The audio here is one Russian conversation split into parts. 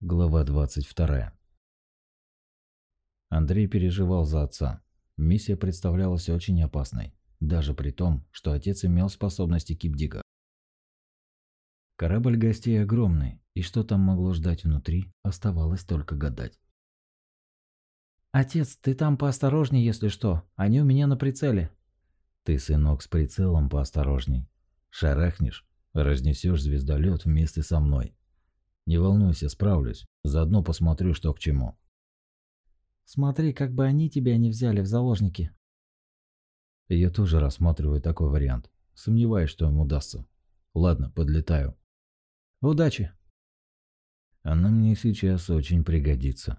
Глава 22. Андрей переживал за отца. Миссия представлялась очень опасной, даже при том, что отец имел способности кипдига. Корабль гостей огромный, и что там могло ждать внутри, оставалось только гадать. «Отец, ты там поосторожней, если что. Они у меня на прицеле». «Ты, сынок, с прицелом поосторожней. Шарахнешь, разнесешь звездолет вместе со мной. Не волнуйся, справлюсь. Заодно посмотрю, что к чему. Смотри, как бы они тебя не взяли в заложники. Я тоже рассматриваю такой вариант. Сомневаюсь, что им удастся. Ладно, подлетаю. Удачи. Она мне сейчас очень пригодится,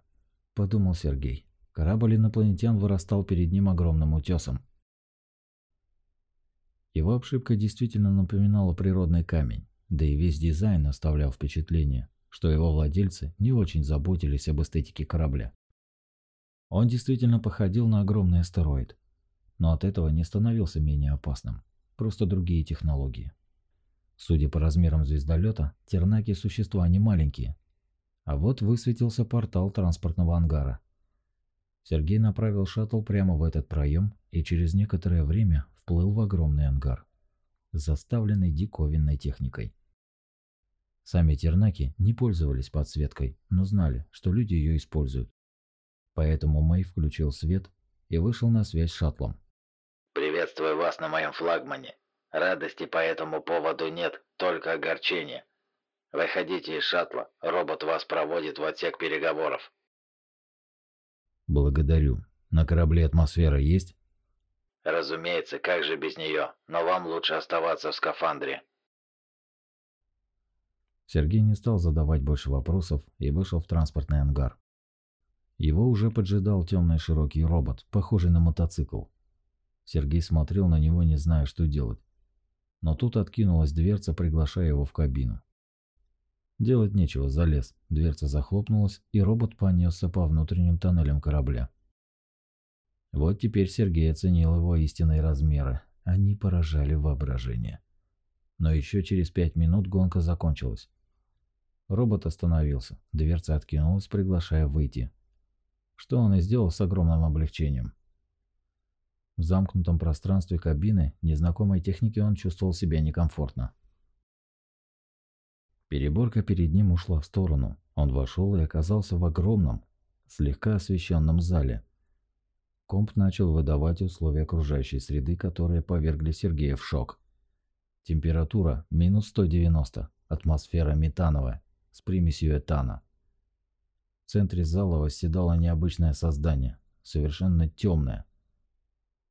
подумал Сергей. Корабль инопланетян вырастал перед ним огромным утесом. Его обшивка действительно напоминала природный камень, да и весь дизайн оставлял впечатление, что его владельцы не очень заботились об эстетике корабля. Он действительно походил на огромный астероид, но от этого не становился менее опасным, просто другие технологии. Судя по размерам звездолета, тернаки – существа не маленькие. А вот высветился портал транспортного ангара. Сергей направил шаттл прямо в этот проем и через некоторое время вплыл в огромный ангар, заставленный диковинной техникой. Сами тернаки не пользовались подсветкой, но знали, что люди ее используют. Поэтому Мэй включил свет и вышел на связь с шаттлом. «Приветствую вас на моем флагмане. Радости по этому поводу нет, только огорчение. Выходите из шаттла, робот вас проводит в отсек переговоров». «Благодарю. На корабле атмосфера есть?» «Разумеется, как же без нее, но вам лучше оставаться в скафандре». Сергей не стал задавать больше вопросов и вышел в транспортный ангар. Его уже поджидал темный широкий робот, похожий на мотоцикл. Сергей смотрел на него, не зная, что делать. Но тут откинулась дверца, приглашая его в кабину. Делать нечего, залез. Дверца захлопнулась, и робот понесся по внутренним тоннелям корабля. Вот теперь Сергей оценил его истинные размеры. Они поражали воображение. Но еще через пять минут гонка закончилась. Робот остановился, дверца откинулась, приглашая выйти. Что он и сделал с огромным облегчением. В замкнутом пространстве кабины незнакомой техники он чувствовал себя некомфортно. Переборка перед ним ушла в сторону. Он вошел и оказался в огромном, слегка освещенном зале. Комп начал выдавать условия окружающей среды, которые повергли Сергея в шок. Температура минус 190, атмосфера метановая с примесью этана. В центре зала восседало необычное создание, совершенно темное,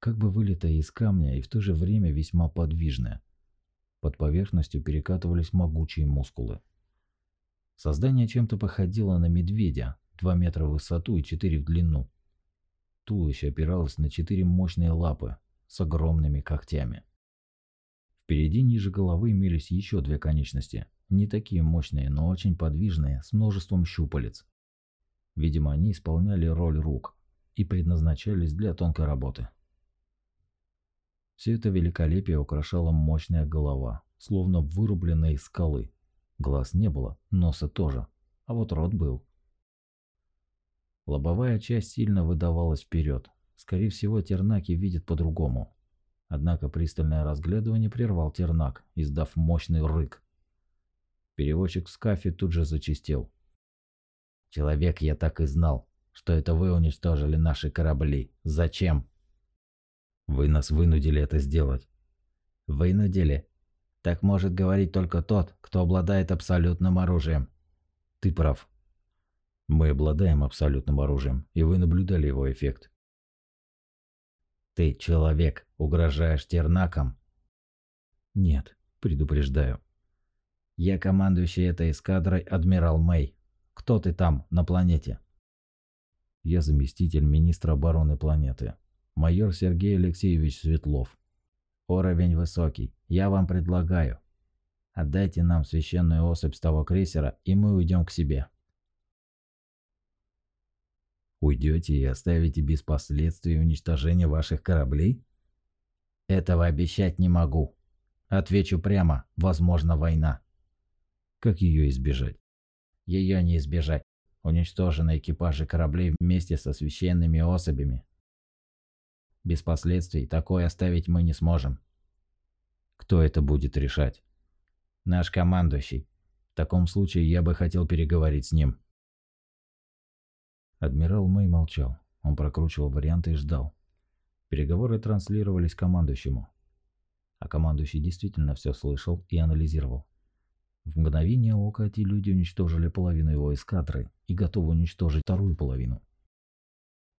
как бы вылитое из камня и в то же время весьма подвижное. Под поверхностью перекатывались могучие мускулы. Создание чем-то походило на медведя, 2 метра в высоту и 4 в длину. Туловище опиралось на четыре мощные лапы с огромными когтями. Впереди ниже головы имелись еще две конечности, не такие мощные, но очень подвижные, с множеством щупалец. Видимо, они исполняли роль рук и предназначались для тонкой работы. Все это великолепие украшала мощная голова, словно вырубленная из скалы. Глаз не было, носа тоже, а вот рот был. Лобовая часть сильно выдавалась вперед. Скорее всего, тернаки видят по-другому. Однако пристальное разглядывание прервал тернак, издав мощный рык. Переводчик в скафе тут же зачистил. «Человек, я так и знал, что это вы уничтожили наши корабли. Зачем?» «Вы нас вынудили это сделать». «Вынудили? Так может говорить только тот, кто обладает абсолютным оружием». «Ты прав. Мы обладаем абсолютным оружием, и вы наблюдали его эффект». «Ты, человек, угрожаешь тернакам?» «Нет, предупреждаю. Я командующий этой эскадрой адмирал Мэй. Кто ты там, на планете? Я заместитель министра обороны планеты. Майор Сергей Алексеевич Светлов. Уровень высокий. Я вам предлагаю. Отдайте нам священную особь с того крейсера, и мы уйдем к себе. Уйдете и оставите без последствий уничтожение ваших кораблей? Этого обещать не могу. Отвечу прямо, возможно война. Как ее избежать? Ее не избежать. Уничтожены экипажи кораблей вместе со священными особями. Без последствий такое оставить мы не сможем. Кто это будет решать? Наш командующий. В таком случае я бы хотел переговорить с ним. Адмирал Мэй молчал. Он прокручивал варианты и ждал. Переговоры транслировались командующему. А командующий действительно все слышал и анализировал. В мгновение ока эти люди уничтожили половину его эскадры и готовы уничтожить вторую половину.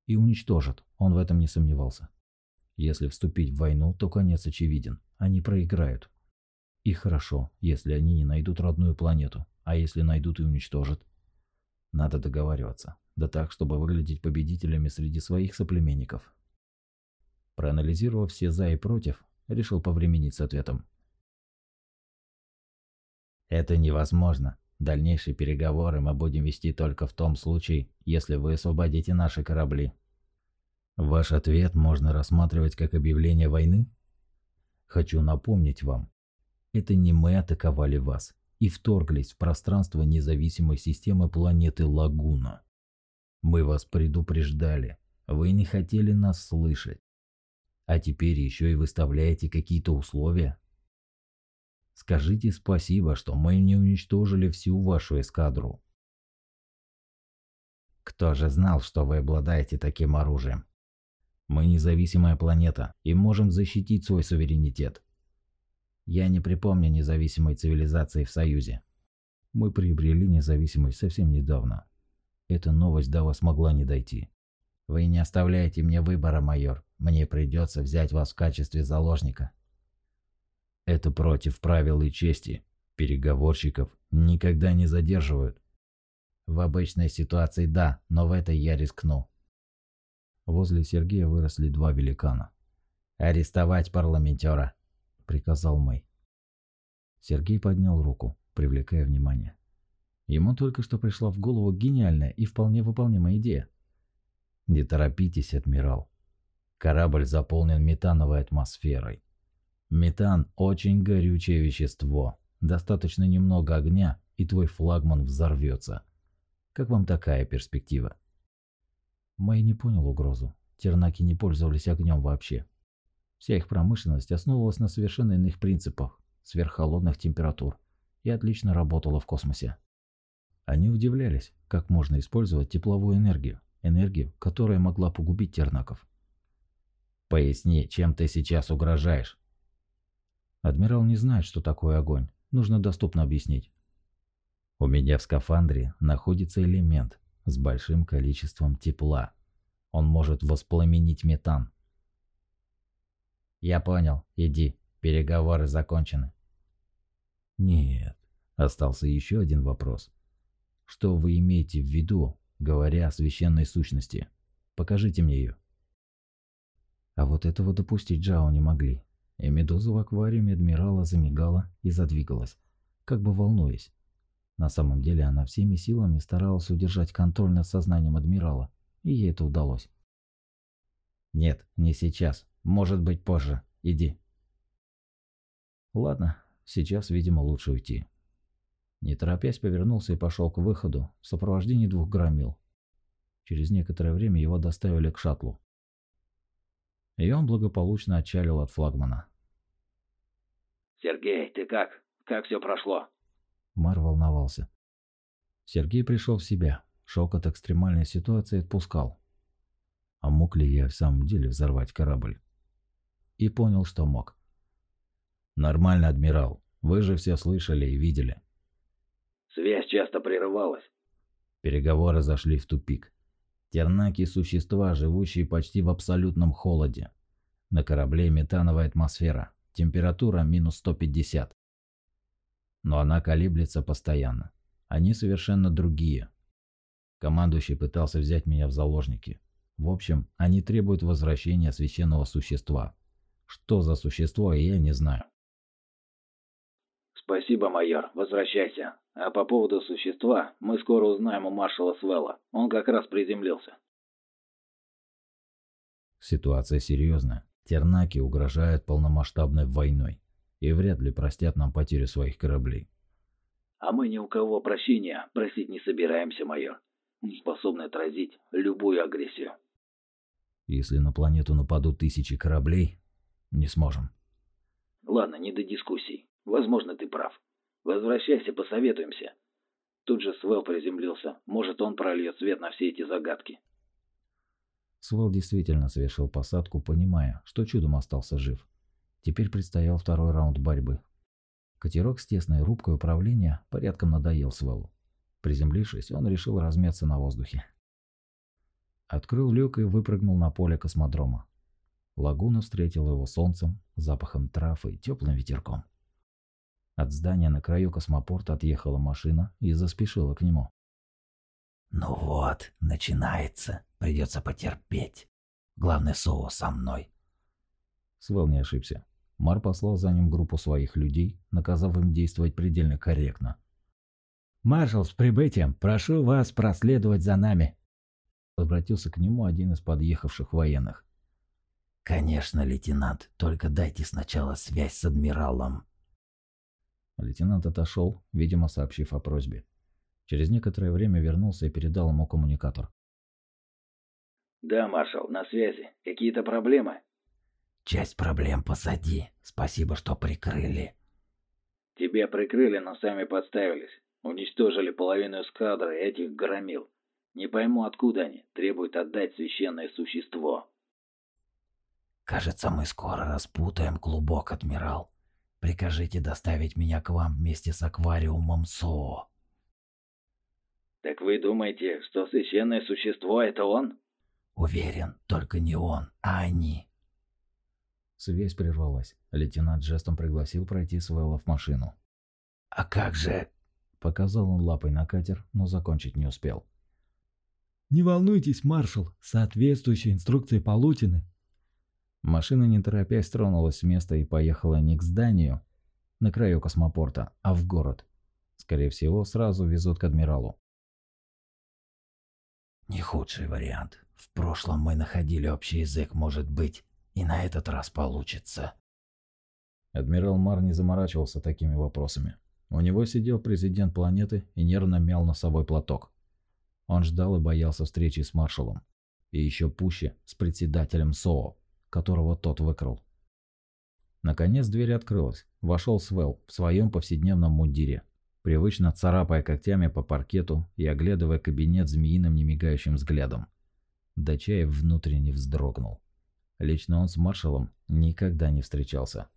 И уничтожат, он в этом не сомневался. Если вступить в войну, то конец очевиден. Они проиграют. И хорошо, если они не найдут родную планету, а если найдут и уничтожат. Надо договариваться. Да так, чтобы выглядеть победителями среди своих соплеменников. Проанализировав все «за» и «против», решил повременить с ответом. Это невозможно. Дальнейшие переговоры мы будем вести только в том случае, если вы освободите наши корабли. Ваш ответ можно рассматривать как объявление войны? Хочу напомнить вам, это не мы атаковали вас и вторглись в пространство независимой системы планеты Лагуна. Мы вас предупреждали, вы не хотели нас слышать. А теперь еще и выставляете какие-то условия? Скажите спасибо, что мы не уничтожили всю вашу эскадру. Кто же знал, что вы обладаете таким оружием? Мы независимая планета и можем защитить свой суверенитет. Я не припомню независимой цивилизации в Союзе. Мы приобрели независимость совсем недавно. Эта новость до вас могла не дойти. Вы не оставляете мне выбора, майор. Мне придется взять вас в качестве заложника. Это против правил и чести. Переговорщиков никогда не задерживают. В обычной ситуации да, но в этой я рискну. Возле Сергея выросли два великана. «Арестовать парламентера!» – приказал Мэй. Сергей поднял руку, привлекая внимание. Ему только что пришла в голову гениальная и вполне выполнимая идея. «Не торопитесь, адмирал. Корабль заполнен метановой атмосферой. Метан – очень горючее вещество. Достаточно немного огня, и твой флагман взорвется. Как вам такая перспектива? Мэй не понял угрозу. Тернаки не пользовались огнем вообще. Вся их промышленность основывалась на совершенно иных принципах, сверххолодных температур, и отлично работала в космосе. Они удивлялись, как можно использовать тепловую энергию, энергию, которая могла погубить тернаков. «Поясни, чем ты сейчас угрожаешь?» Адмирал не знает, что такое огонь. Нужно доступно объяснить. У меня в скафандре находится элемент с большим количеством тепла. Он может воспламенить метан. Я понял. Иди. Переговоры закончены. Нет. Остался еще один вопрос. Что вы имеете в виду, говоря о священной сущности? Покажите мне ее. А вот этого допустить Джао не могли и медуза в аквариуме адмирала замигала и задвигалась, как бы волнуясь. На самом деле она всеми силами старалась удержать контроль над сознанием адмирала, и ей это удалось. «Нет, не сейчас. Может быть позже. Иди». «Ладно, сейчас, видимо, лучше уйти». Не торопясь повернулся и пошел к выходу в сопровождении двух громил. Через некоторое время его доставили к шаттлу и он благополучно отчалил от флагмана. «Сергей, ты как? Как все прошло?» Мар волновался. Сергей пришел в себя. Шок от экстремальной ситуации отпускал. А мог ли я в самом деле взорвать корабль? И понял, что мог. «Нормально, адмирал. Вы же все слышали и видели». «Связь часто прерывалась». Переговоры зашли в тупик. Тернаки – существа, живущие почти в абсолютном холоде. На корабле метановая атмосфера, температура минус 150. Но она колеблется постоянно. Они совершенно другие. Командующий пытался взять меня в заложники. В общем, они требуют возвращения священного существа. Что за существо, я не знаю. «Спасибо, майор. Возвращайся. А по поводу существа, мы скоро узнаем у маршала Свелла. Он как раз приземлился». Ситуация серьезная. Тернаки угрожают полномасштабной войной и вряд ли простят нам потерю своих кораблей. А мы ни у кого прощения просить не собираемся, майор. Мы способны отразить любую агрессию. Если на планету нападут тысячи кораблей, не сможем. Ладно, не до дискуссий. Возможно, ты прав. Возвращайся, посоветуемся. Тут же Свел приземлился. Может, он прольет свет на все эти загадки. Свел действительно совершил посадку, понимая, что чудом остался жив. Теперь предстоял второй раунд борьбы. Катерок с тесной рубкой управления порядком надоел Свелу. Приземлившись, он решил размяться на воздухе. Открыл люк и выпрыгнул на поле космодрома. Лагуна встретила его солнцем, запахом трав и теплым ветерком. От здания на краю космопорта отъехала машина и заспешила к нему. «Ну вот, начинается. Придется потерпеть. Главное, Соу со мной». Свел не ошибся. Мар послал за ним группу своих людей, наказав им действовать предельно корректно. «Маршал, с прибытием! Прошу вас проследовать за нами!» Обратился к нему один из подъехавших военных. «Конечно, лейтенант, только дайте сначала связь с адмиралом». Лейтенант отошел, видимо, сообщив о просьбе. Через некоторое время вернулся и передал ему коммуникатор. Да, маршал, на связи. Какие-то проблемы? Часть проблем позади. Спасибо, что прикрыли. Тебя прикрыли, но сами подставились. Уничтожили половину эскадры этих громил. Не пойму, откуда они. Требуют отдать священное существо. Кажется, мы скоро распутаем клубок, адмирал. Прикажите доставить меня к вам вместе с аквариумом Соо. Так вы думаете, что священное существо это он? Уверен, только не он, а они. Связь прервалась. Лейтенант жестом пригласил пройти Свелла в машину. «А как же...» Показал он лапой на катер, но закончить не успел. «Не волнуйтесь, маршал, соответствующие инструкции получены». Машина не торопясь тронулась с места и поехала не к зданию на краю космопорта, а в город. Скорее всего, сразу везут к адмиралу. Не худший вариант. В прошлом мы находили общий язык, может быть, и на этот раз получится. Адмирал Мар не заморачивался такими вопросами. У него сидел президент планеты и нервно мял носовой платок. Он ждал и боялся встречи с маршалом. И еще пуще с председателем СОО, которого тот выкрал. Наконец дверь открылась. Вошел Свел в своем повседневном мундире, привычно царапая когтями по паркету и оглядывая кабинет змеиным немигающим взглядом. Дачаев внутренне вздрогнул. Лично он с маршалом никогда не встречался.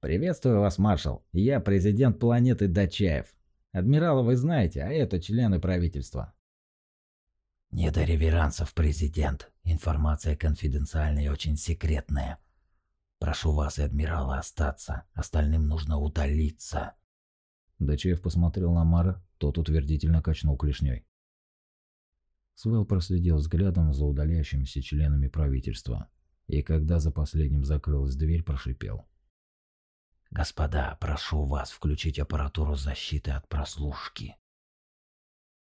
«Приветствую вас, маршал. Я президент планеты Дачаев. Адмирала вы знаете, а это члены правительства». «Не до реверансов, президент. Информация конфиденциальная и очень секретная. Прошу вас и адмирала остаться. Остальным нужно удалиться». Дачаев посмотрел на Мара, тот утвердительно качнул клешней. Свел проследил взглядом за удаляющимися членами правительства, и когда за последним закрылась дверь, прошипел. «Господа, прошу вас включить аппаратуру защиты от прослушки».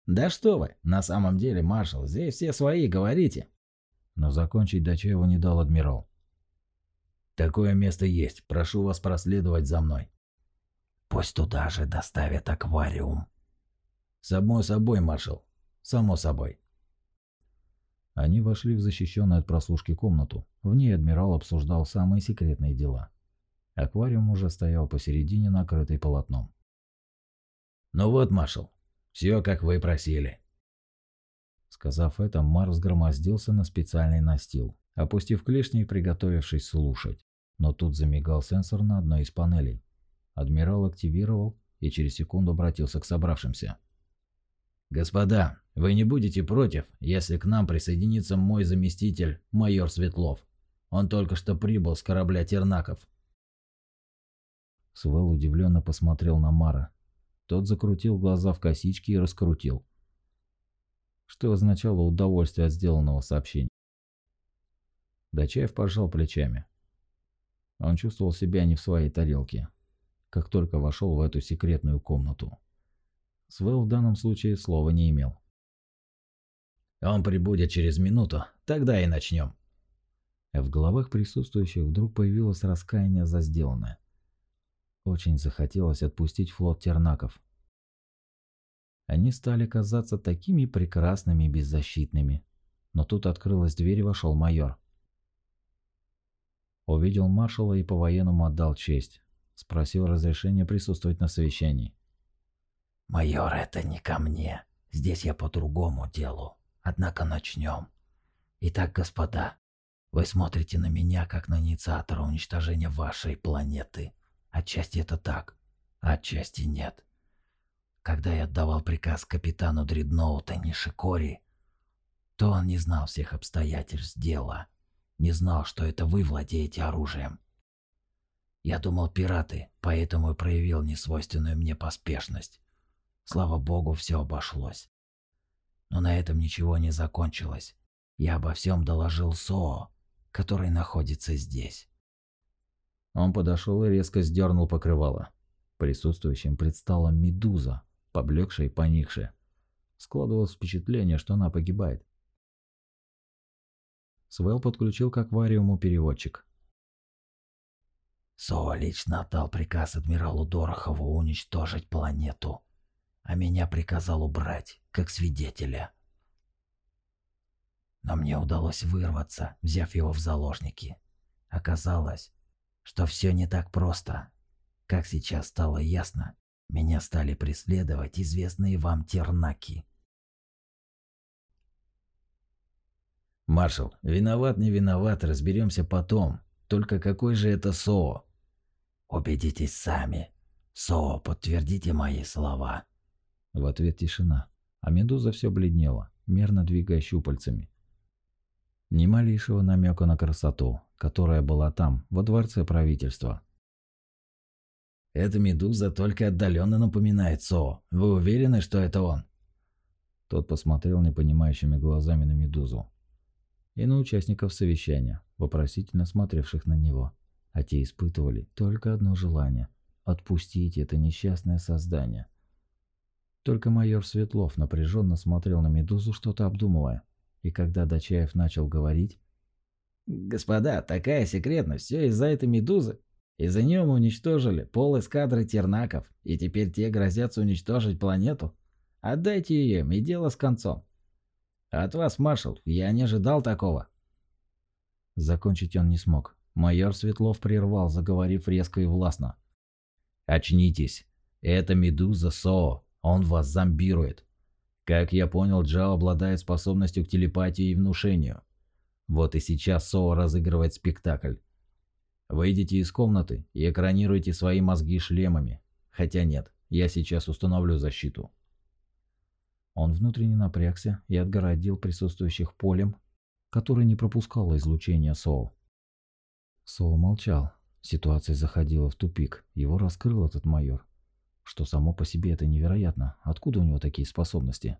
«Да что вы, на самом деле, маршал, здесь все свои, говорите». Но закончить Дачаеву не дал адмирал. «Такое место есть, прошу вас проследовать за мной». «Пусть туда же доставят аквариум». «Само собой, маршал, само собой». Они вошли в защищенную от прослушки комнату. В ней адмирал обсуждал самые секретные дела. Аквариум уже стоял посередине, накрытый полотном. «Ну вот, маршал, все как вы просили». Сказав это, Мар взгромоздился на специальный настил, опустив клешни и приготовившись слушать. Но тут замигал сенсор на одной из панелей. Адмирал активировал и через секунду обратился к собравшимся. «Господа, вы не будете против, если к нам присоединится мой заместитель, майор Светлов? Он только что прибыл с корабля Тернаков». Свел удивленно посмотрел на Мара. Тот закрутил глаза в косички и раскрутил. Что означало удовольствие от сделанного сообщения. Дачаев пожал плечами. Он чувствовал себя не в своей тарелке, как только вошел в эту секретную комнату. Свел в данном случае слова не имел. «Он прибудет через минуту, тогда и начнем». В головах присутствующих вдруг появилось раскаяние за сделанное. Очень захотелось отпустить флот тернаков, Они стали казаться такими прекрасными и беззащитными. Но тут открылась дверь и вошел майор. Увидел маршала и по-военному отдал честь. Спросил разрешения присутствовать на совещании. «Майор, это не ко мне. Здесь я по другому делу. Однако начнем. Итак, господа, вы смотрите на меня как на инициатора уничтожения вашей планеты. Отчасти это так, а отчасти нет. Когда я отдавал приказ капитану Дредноута Нишикори, то он не знал всех обстоятельств дела, не знал, что это вы владеете оружием. Я думал пираты, поэтому и проявил несвойственную мне поспешность. Слава богу, все обошлось. Но на этом ничего не закончилось. Я обо всем доложил Соо, который находится здесь. Он подошел и резко сдернул покрывало. Присутствующим предстала медуза, поблекшая и поникшая. Складывалось впечатление, что она погибает. Свел подключил к аквариуму переводчик. Соо лично отдал приказ адмиралу Дорохову уничтожить планету, а меня приказал убрать, как свидетеля. Но мне удалось вырваться, взяв его в заложники. Оказалось, что все не так просто. Как сейчас стало ясно, меня стали преследовать известные вам тернаки. «Маршал, виноват, не виноват, разберемся потом. Только какой же это СО?» «Убедитесь сами. СО, подтвердите мои слова». В ответ тишина, а медуза все бледнела, мерно двигая щупальцами. Ни малейшего намека на красоту, которая была там, во дворце правительства. «Эта медуза только отдаленно напоминает СО. Вы уверены, что это он?» Тот посмотрел непонимающими глазами на медузу. И на участников совещания, вопросительно смотревших на него. А те испытывали только одно желание – отпустить это несчастное создание. Только майор Светлов напряженно смотрел на медузу, что-то обдумывая. И когда Дачаев начал говорить... «Господа, такая секретность, все из-за этой медузы. Из-за нее мы уничтожили пол эскадры тернаков, и теперь те грозятся уничтожить планету. Отдайте ее и дело с концом. От вас, маршал, я не ожидал такого». Закончить он не смог. Майор Светлов прервал, заговорив резко и властно. «Очнитесь. Это Медуза Соо. Он вас зомбирует. Как я понял, Джао обладает способностью к телепатии и внушению. Вот и сейчас Соо разыгрывает спектакль. Выйдите из комнаты и экранируйте свои мозги шлемами. Хотя нет, я сейчас установлю защиту. Он внутренне напрягся и отгородил присутствующих полем, которое не пропускало излучение Соу. Соу молчал. Ситуация заходила в тупик. Его раскрыл этот майор что само по себе это невероятно. Откуда у него такие способности?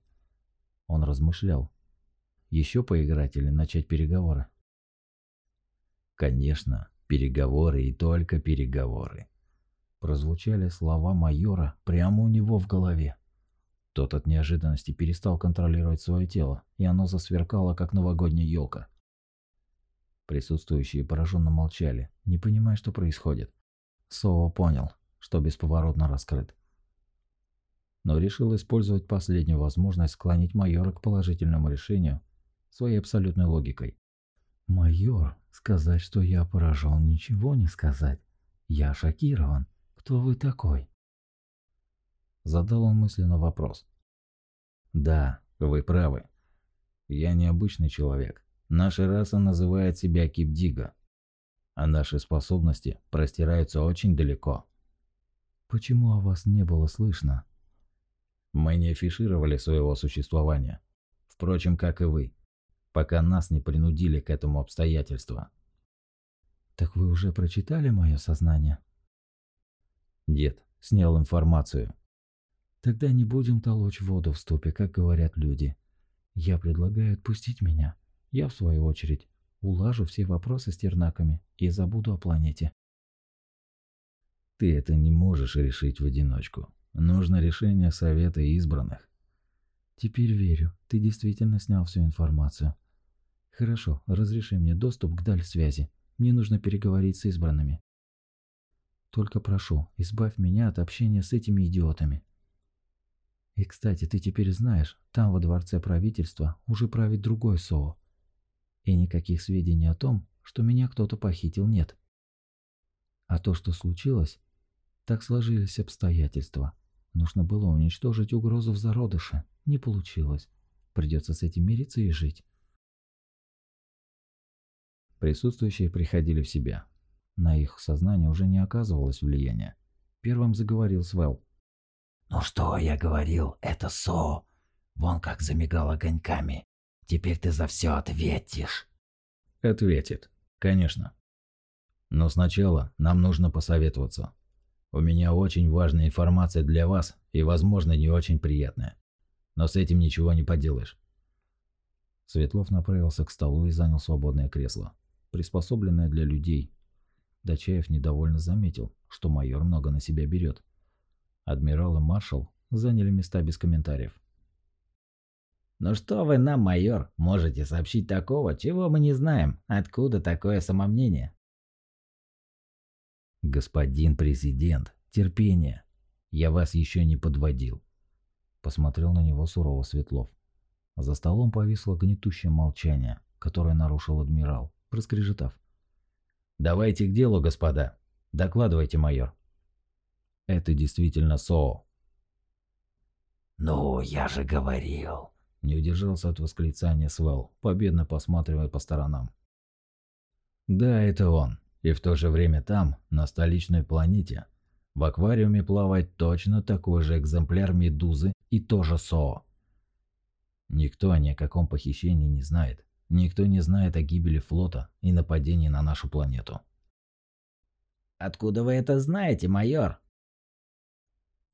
Он размышлял. Еще поиграть или начать переговоры? Конечно, переговоры и только переговоры. Прозвучали слова майора прямо у него в голове. Тот от неожиданности перестал контролировать свое тело, и оно засверкало, как новогодняя елка. Присутствующие пораженно молчали, не понимая, что происходит. Сова понял, что бесповоротно раскрыт но решил использовать последнюю возможность склонить майора к положительному решению своей абсолютной логикой. «Майор, сказать, что я поражен, ничего не сказать. Я шокирован. Кто вы такой?» Задал он мысленно вопрос. «Да, вы правы. Я необычный человек. Наша раса называет себя Кипдига, а наши способности простираются очень далеко». «Почему о вас не было слышно?» Мы не афишировали своего существования. Впрочем, как и вы. Пока нас не принудили к этому обстоятельству. Так вы уже прочитали мое сознание? Дед, снял информацию. Тогда не будем толочь воду в ступе, как говорят люди. Я предлагаю отпустить меня. Я, в свою очередь, улажу все вопросы с тернаками и забуду о планете. Ты это не можешь решить в одиночку. Нужно решение Совета избранных. Теперь верю, ты действительно снял всю информацию. Хорошо, разреши мне доступ к даль связи. Мне нужно переговорить с избранными. Только прошу, избавь меня от общения с этими идиотами. И, кстати, ты теперь знаешь, там во дворце правительства уже правит другой СОО. И никаких сведений о том, что меня кто-то похитил, нет. А то, что случилось, так сложились обстоятельства. Нужно было уничтожить угрозу в зародыше. Не получилось. Придется с этим мириться и жить. Присутствующие приходили в себя. На их сознание уже не оказывалось влияния. Первым заговорил Свел. «Ну что я говорил, это Со. Вон как замигал огоньками. Теперь ты за все ответишь». «Ответит. Конечно. Но сначала нам нужно посоветоваться. У меня очень важная информация для вас и, возможно, не очень приятная. Но с этим ничего не поделаешь». Светлов направился к столу и занял свободное кресло приспособленная для людей. Дачаев недовольно заметил, что майор много на себя берет. Адмирал и маршал заняли места без комментариев. «Ну что вы нам, майор, можете сообщить такого, чего мы не знаем? Откуда такое самомнение?» «Господин президент, терпение. Я вас еще не подводил». Посмотрел на него сурово Светлов. За столом повисло гнетущее молчание, которое нарушил адмирал проскрежетав. «Давайте к делу, господа. Докладывайте, майор». «Это действительно СОО». «Ну, я же говорил», – не удержался от восклицания Свел, победно посматривая по сторонам. «Да, это он. И в то же время там, на столичной планете, в аквариуме плавает точно такой же экземпляр медузы и тоже СОО. Никто ни о каком похищении не знает. Никто не знает о гибели флота и нападении на нашу планету. «Откуда вы это знаете, майор?»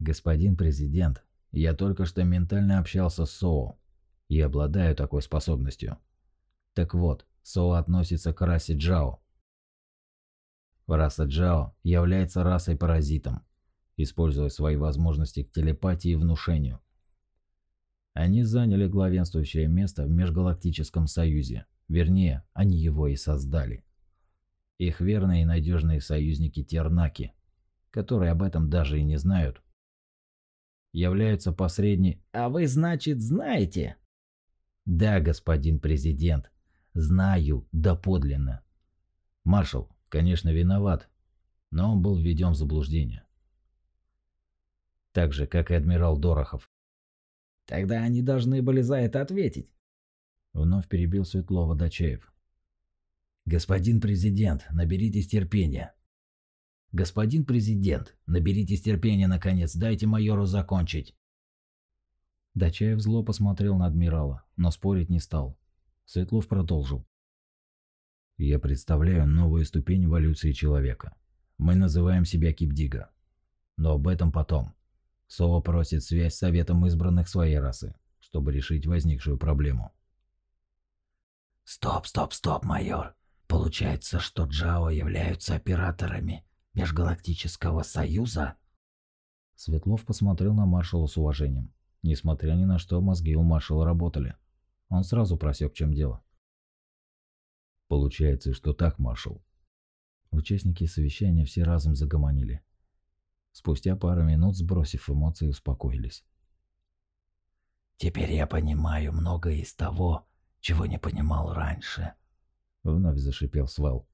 «Господин президент, я только что ментально общался с СОО и обладаю такой способностью. Так вот, СОО относится к расе Джао. Раса Джао является расой-паразитом, используя свои возможности к телепатии и внушению. Они заняли главенствующее место в Межгалактическом Союзе. Вернее, они его и создали. Их верные и надежные союзники Тернаки, которые об этом даже и не знают, являются посредни... А вы, значит, знаете? Да, господин президент, знаю доподлинно. Маршал, конечно, виноват, но он был введен в заблуждение. Так же, как и адмирал Дорохов. Тогда они должны были за это ответить. Вновь перебил Светлова Дачеев. Господин президент, наберитесь терпения. Господин президент, наберитесь терпения наконец, дайте майору закончить. Дачаев зло посмотрел на адмирала, но спорить не стал. Светлов продолжил. Я представляю новую ступень эволюции человека. Мы называем себя Кипдига. Но об этом потом. Сова просит связь с Советом избранных своей расы, чтобы решить возникшую проблему. Стоп, стоп, стоп, майор. Получается, что Джао являются операторами Межгалактического Союза? Светлов посмотрел на маршала с уважением. Несмотря ни на что, мозги у маршала работали. Он сразу просек, чем дело. Получается, что так, маршал. Участники совещания все разом загомонили. Спустя пару минут, сбросив эмоции, успокоились. «Теперь я понимаю многое из того, чего не понимал раньше», — вновь зашипел Свел.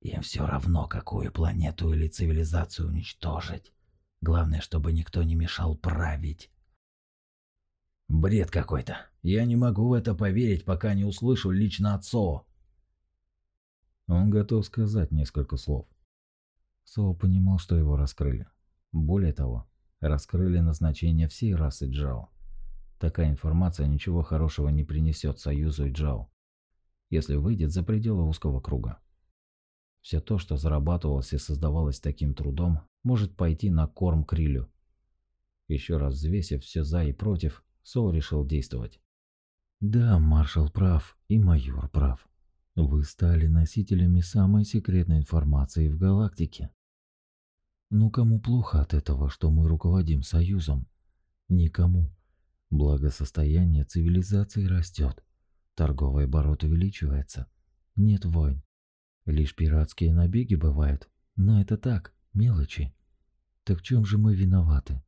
«Им все равно, какую планету или цивилизацию уничтожить. Главное, чтобы никто не мешал править». «Бред какой-то. Я не могу в это поверить, пока не услышу лично от Он готов сказать несколько слов. Соу понимал, что его раскрыли. Более того, раскрыли назначение всей расы Джао. Такая информация ничего хорошего не принесет Союзу и Джао, если выйдет за пределы узкого круга. Все то, что зарабатывалось и создавалось таким трудом, может пойти на корм Крилю. Еще раз взвесив все за и против, Соу решил действовать. Да, маршал прав и майор прав. Вы стали носителями самой секретной информации в галактике. Ну кому плохо от этого, что мы руководим союзом? Никому. Благосостояние цивилизации растет. Торговый оборот увеличивается. Нет войн. Лишь пиратские набеги бывают. Но это так, мелочи. Так в чем же мы виноваты?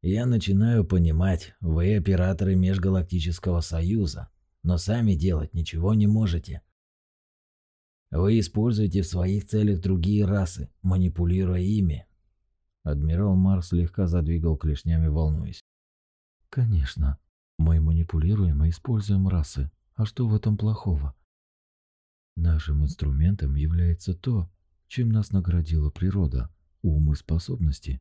Я начинаю понимать, вы операторы Межгалактического Союза, но сами делать ничего не можете. Вы используете в своих целях другие расы, манипулируя ими. Адмирал Марс слегка задвигал клешнями, волнуясь. Конечно, мы манипулируем и используем расы. А что в этом плохого? Нашим инструментом является то, чем нас наградила природа, ум и способности.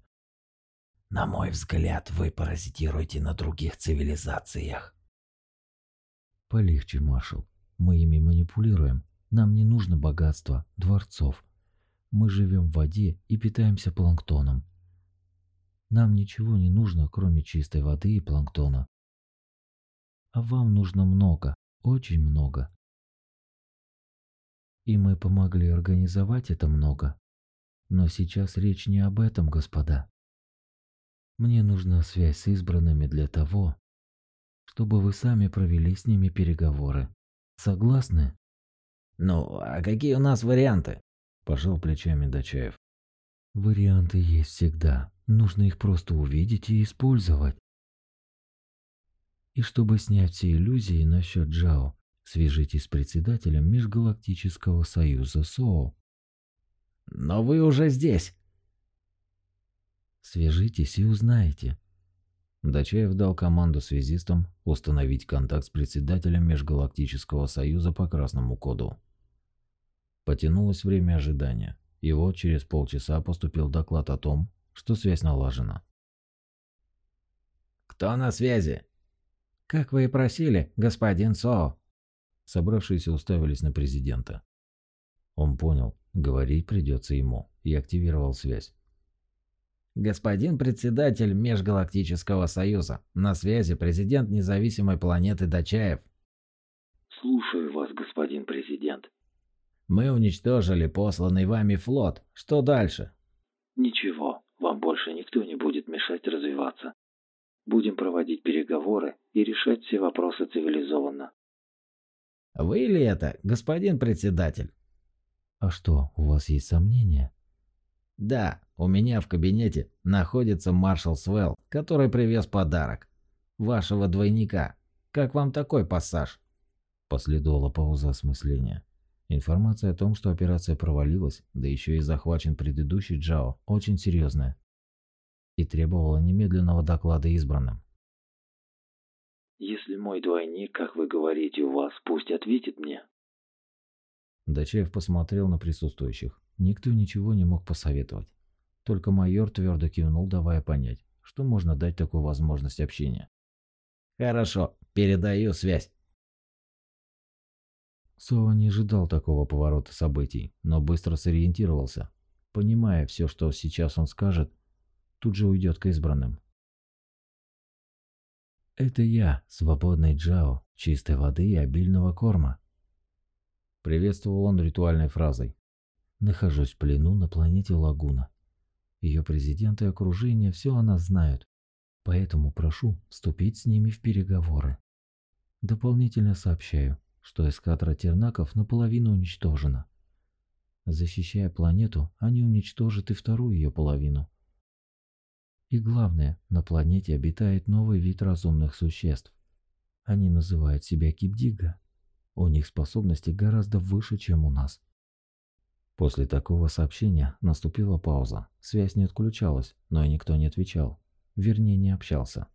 На мой взгляд, вы паразитируете на других цивилизациях. Полегче, маршал. Мы ими манипулируем, нам не нужно богатство, дворцов. Мы живем в воде и питаемся планктоном. Нам ничего не нужно, кроме чистой воды и планктона. А вам нужно много, очень много. И мы помогли организовать это много. Но сейчас речь не об этом, господа. Мне нужна связь с избранными для того, чтобы вы сами провели с ними переговоры. Согласны? «Ну, а какие у нас варианты?» – пожал плечами Дачаев. «Варианты есть всегда. Нужно их просто увидеть и использовать. И чтобы снять все иллюзии насчет Джао, свяжитесь с председателем Межгалактического Союза СОО». «Но вы уже здесь!» «Свяжитесь и узнаете». Дачаев дал команду связистам установить контакт с председателем Межгалактического Союза по красному коду. Потянулось время ожидания, и вот через полчаса поступил доклад о том, что связь налажена. «Кто на связи?» «Как вы и просили, господин Со». Собравшиеся уставились на президента. Он понял, говорить придется ему, и активировал связь. «Господин председатель Межгалактического Союза, на связи президент независимой планеты Дачаев». «Слушаю вас, господин президент», мы уничтожили посланный вами флот. Что дальше? Ничего, вам больше никто не будет мешать развиваться. Будем проводить переговоры и решать все вопросы цивилизованно. Вы ли это, господин председатель? А что, у вас есть сомнения? Да, у меня в кабинете находится маршал Свелл, который привез подарок. Вашего двойника. Как вам такой пассаж? Последовала пауза осмысления. Информация о том, что операция провалилась, да еще и захвачен предыдущий Джао, очень серьезная. И требовала немедленного доклада избранным. «Если мой двойник, как вы говорите, у вас, пусть ответит мне». Дачаев посмотрел на присутствующих. Никто ничего не мог посоветовать. Только майор твердо кивнул, давая понять, что можно дать такую возможность общения. «Хорошо, передаю связь». Сова не ожидал такого поворота событий, но быстро сориентировался, понимая все, что сейчас он скажет, тут же уйдет к избранным. «Это я, свободный Джао, чистой воды и обильного корма», — приветствовал он ритуальной фразой. «Нахожусь в плену на планете Лагуна. Ее президент и окружение все о нас знают, поэтому прошу вступить с ними в переговоры. Дополнительно сообщаю, что эскадра тернаков наполовину уничтожена. Защищая планету, они уничтожат и вторую ее половину. И главное, на планете обитает новый вид разумных существ. Они называют себя Кипдига. У них способности гораздо выше, чем у нас. После такого сообщения наступила пауза. Связь не отключалась, но и никто не отвечал. Вернее, не общался.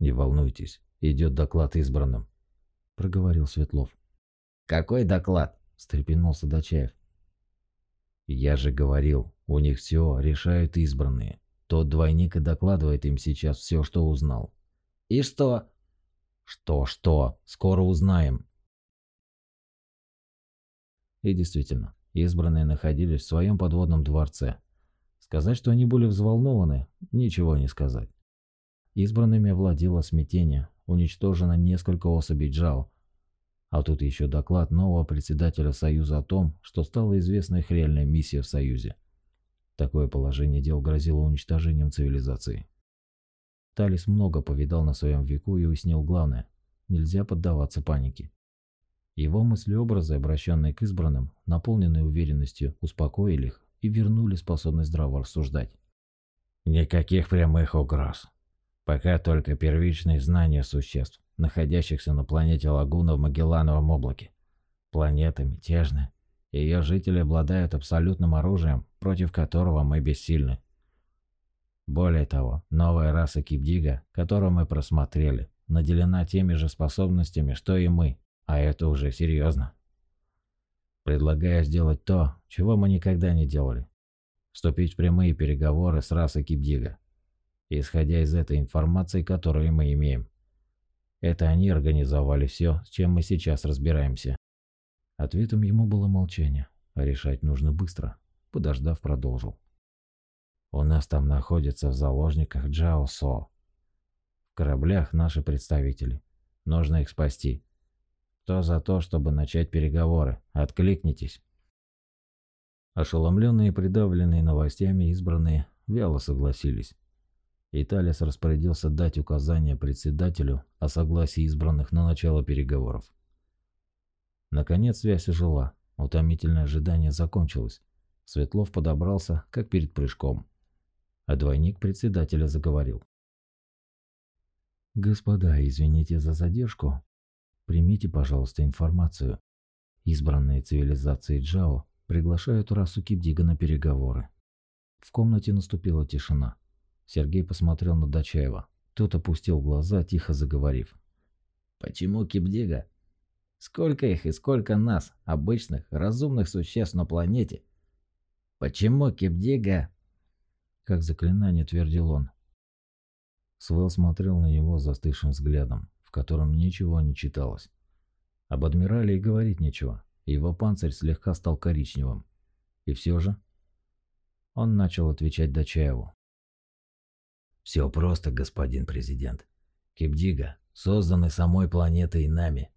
«Не волнуйтесь, идет доклад избранным», – проговорил Светлов. «Какой доклад?» – встрепенулся Дачаев. «Я же говорил, у них все решают избранные. Тот двойник и докладывает им сейчас все, что узнал». «И что?» «Что-что? Скоро узнаем». И действительно, избранные находились в своем подводном дворце. Сказать, что они были взволнованы, ничего не сказать. Избранными владело смятение, уничтожено несколько особей Джао. А тут еще доклад нового председателя Союза о том, что стала известна их реальная миссия в Союзе. Такое положение дел грозило уничтожением цивилизации. Талис много повидал на своем веку и уяснил главное – нельзя поддаваться панике. Его мысли-образы, обращенные к избранным, наполненные уверенностью, успокоили их и вернули способность здраво рассуждать. Никаких прямых угроз. Пока только первичные знания существ, находящихся на планете Лагуна в Магеллановом облаке. Планета мятежная. Ее жители обладают абсолютным оружием, против которого мы бессильны. Более того, новая раса Кипдига, которую мы просмотрели, наделена теми же способностями, что и мы, а это уже серьезно. Предлагаю сделать то, чего мы никогда не делали. Вступить в прямые переговоры с расой Кипдига, исходя из этой информации, которую мы имеем. Это они организовали все, с чем мы сейчас разбираемся. Ответом ему было молчание, а решать нужно быстро. Подождав, продолжил. У нас там находится в заложниках Джао Со. В кораблях наши представители. Нужно их спасти. Кто за то, чтобы начать переговоры? Откликнитесь. Ошеломленные и придавленные новостями избранные вяло согласились. Италис распорядился дать указание председателю о согласии избранных на начало переговоров. Наконец связь ожила, утомительное ожидание закончилось. Светлов подобрался, как перед прыжком. А двойник председателя заговорил. «Господа, извините за задержку. Примите, пожалуйста, информацию. Избранные цивилизации Джао приглашают расу Кипдига на переговоры». В комнате наступила тишина. Сергей посмотрел на Дачаева. Тот опустил глаза, тихо заговорив. «Почему Кипдига? Сколько их и сколько нас, обычных, разумных существ на планете? Почему Кипдига?» Как заклинание твердил он. Свел смотрел на него застывшим взглядом, котором ничего не читалось. Об адмирале и говорить нечего. Его панцирь слегка стал коричневым. И все же... Он начал отвечать Дачаеву. Все просто, господин президент. Кипдига созданы самой планетой и нами.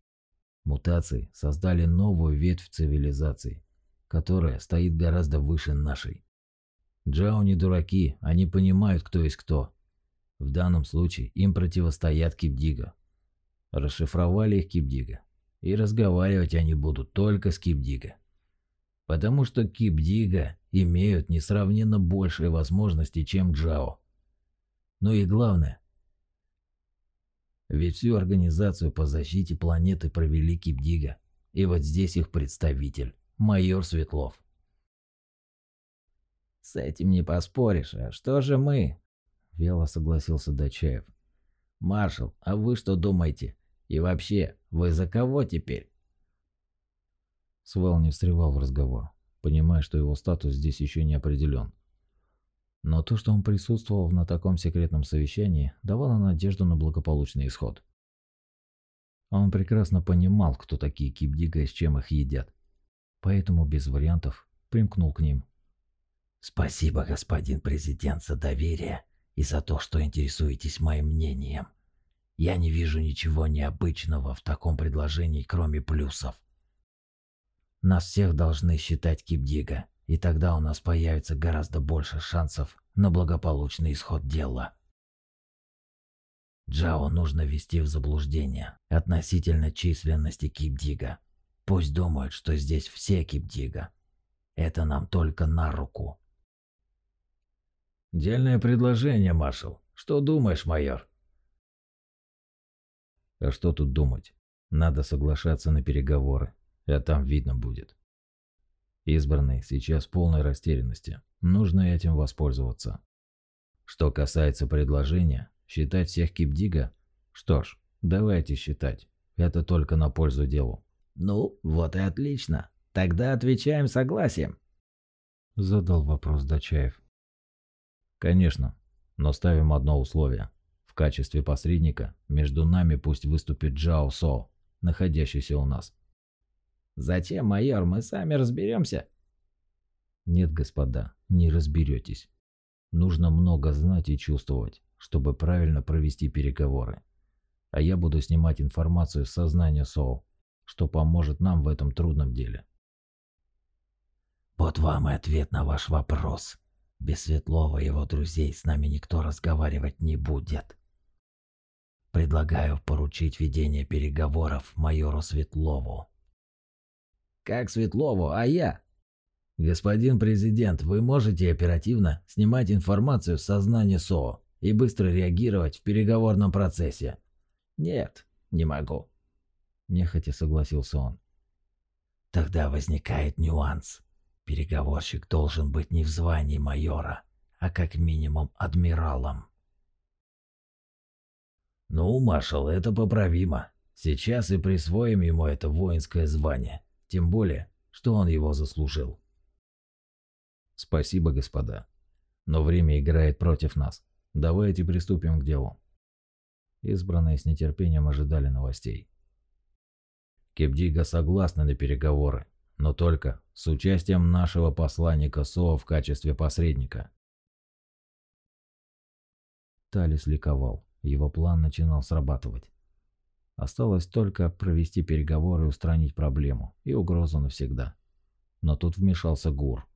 Мутации создали новую ветвь цивилизации, которая стоит гораздо выше нашей. Джао не дураки, они понимают, кто есть кто. В данном случае им противостоят Кипдига. Расшифровали их Кипдига. И разговаривать они будут только с Кипдига. Потому что Кипдига имеют несравненно большие возможности, чем Джао. Ну и главное, ведь всю организацию по защите планеты провели Кипдига, и вот здесь их представитель, майор Светлов. С этим не поспоришь, а что же мы? Вело согласился Дачаев. Маршал, а вы что думаете? И вообще, вы за кого теперь? Свел не встревал в разговор, понимая, что его статус здесь еще не определен. Но то, что он присутствовал на таком секретном совещании, давало надежду на благополучный исход. Он прекрасно понимал, кто такие Кипдига и с чем их едят. Поэтому без вариантов примкнул к ним. «Спасибо, господин президент, за доверие и за то, что интересуетесь моим мнением. Я не вижу ничего необычного в таком предложении, кроме плюсов. Нас всех должны считать Кипдига, и тогда у нас появится гораздо больше шансов на благополучный исход дела. Джао нужно ввести в заблуждение относительно численности Кипдига. Пусть думают, что здесь все Кипдига. Это нам только на руку. Дельное предложение, маршал. Что думаешь, майор? А что тут думать? Надо соглашаться на переговоры, а там видно будет. Избранный сейчас в полной растерянности. Нужно этим воспользоваться. Что касается предложения, считать всех Кипдига, что ж, давайте считать. Это только на пользу делу. Ну, вот и отлично. Тогда отвечаем согласием. Задал вопрос Дачаев. Конечно, но ставим одно условие. В качестве посредника между нами пусть выступит Джао Со, находящийся у нас. Затем, майор, мы сами разберемся. Нет, господа, не разберетесь. Нужно много знать и чувствовать, чтобы правильно провести переговоры. А я буду снимать информацию с сознания СОУ, что поможет нам в этом трудном деле. Вот вам и ответ на ваш вопрос. Без Светлова и его друзей с нами никто разговаривать не будет. Предлагаю поручить ведение переговоров майору Светлову. Как Светлову, а я? Господин президент, вы можете оперативно снимать информацию с сознания СО и быстро реагировать в переговорном процессе? Нет, не могу. Нехотя согласился он. Тогда возникает нюанс. Переговорщик должен быть не в звании майора, а как минимум адмиралом. Ну, маршал, это поправимо. Сейчас и присвоим ему это воинское звание. Тем более, что он его заслужил. Спасибо, господа. Но время играет против нас. Давайте приступим к делу. Избранные с нетерпением ожидали новостей. Кепдига согласна на переговоры, но только с участием нашего посланника СОА в качестве посредника. Талис ликовал. Его план начинал срабатывать. Осталось только провести переговоры и устранить проблему и угрозу навсегда. Но тут вмешался Гур.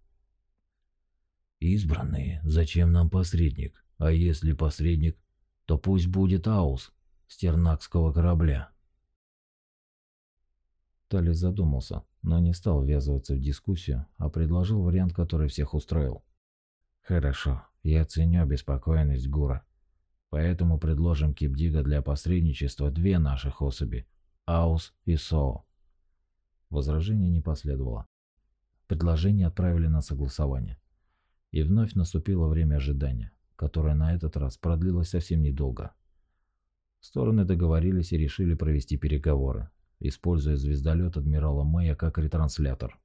«Избранные, зачем нам посредник? А если посредник, то пусть будет Аус с тернакского корабля». Талис задумался, но не стал ввязываться в дискуссию, а предложил вариант, который всех устроил. «Хорошо, я ценю обеспокоенность Гура. Поэтому предложим Кипдига для посредничества две наших особи – Аус и Соо. Возражения не последовало. Предложение отправили на согласование. И вновь наступило время ожидания, которое на этот раз продлилось совсем недолго. Стороны договорились и решили провести переговоры, используя звездолет адмирала Мэя как ретранслятор.